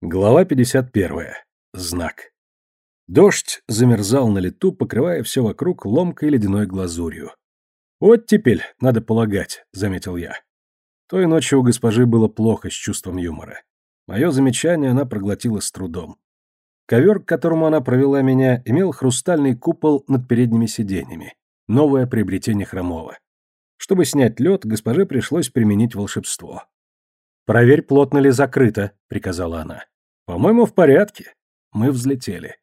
Глава 51. Знак. Дождь замерзал на лету, покрывая все вокруг ломкой ледяной глазурью. «Вот теперь, надо полагать», — заметил я. Той ночью у госпожи было плохо с чувством юмора. Мое замечание она проглотила с трудом. Ковер, к которому она провела меня, имел хрустальный купол над передними сиденьями. Новое приобретение Хромова. Чтобы снять лед, госпоже пришлось применить волшебство. «Проверь, плотно ли закрыто», — приказала она. «По-моему, в порядке». Мы взлетели.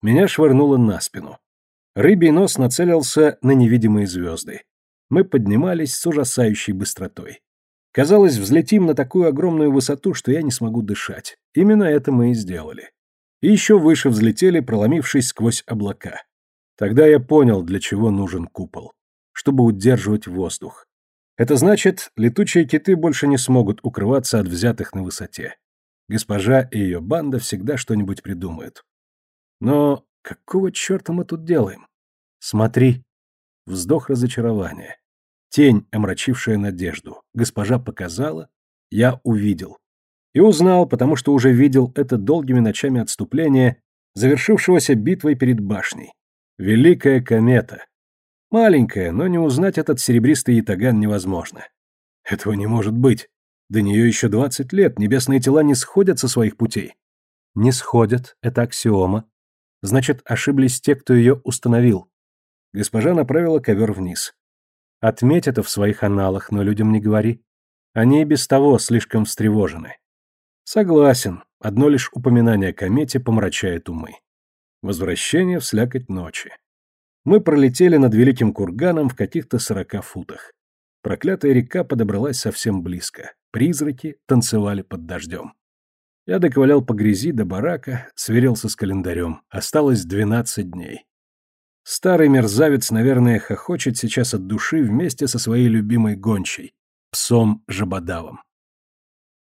Меня швырнуло на спину. Рыбий нос нацелился на невидимые звезды. Мы поднимались с ужасающей быстротой. Казалось, взлетим на такую огромную высоту, что я не смогу дышать. Именно это мы и сделали. И еще выше взлетели, проломившись сквозь облака. Тогда я понял, для чего нужен купол. Чтобы удерживать воздух. Это значит, летучие киты больше не смогут укрываться от взятых на высоте. Госпожа и ее банда всегда что-нибудь придумают. Но какого черта мы тут делаем? Смотри. Вздох разочарования. Тень, омрачившая надежду. Госпожа показала, я увидел. И узнал, потому что уже видел это долгими ночами отступления, завершившегося битвой перед башней. Великая комета. Маленькая, но не узнать этот серебристый ятаган невозможно. Этого не может быть. До нее еще двадцать лет, небесные тела не сходят со своих путей. Не сходят, это аксиома. Значит, ошиблись те, кто ее установил. Госпожа направила ковер вниз. Отметь это в своих аналах, но людям не говори. Они и без того слишком встревожены. Согласен, одно лишь упоминание о комете помрачает умы. Возвращение в слякоть ночи. Мы пролетели над великим курганом в каких-то сорока футах. Проклятая река подобралась совсем близко. Призраки танцевали под дождем. Я доковылял по грязи до барака, сверился с календарем. Осталось двенадцать дней. Старый мерзавец, наверное, хохочет сейчас от души вместе со своей любимой гончей, псом Жабодавом.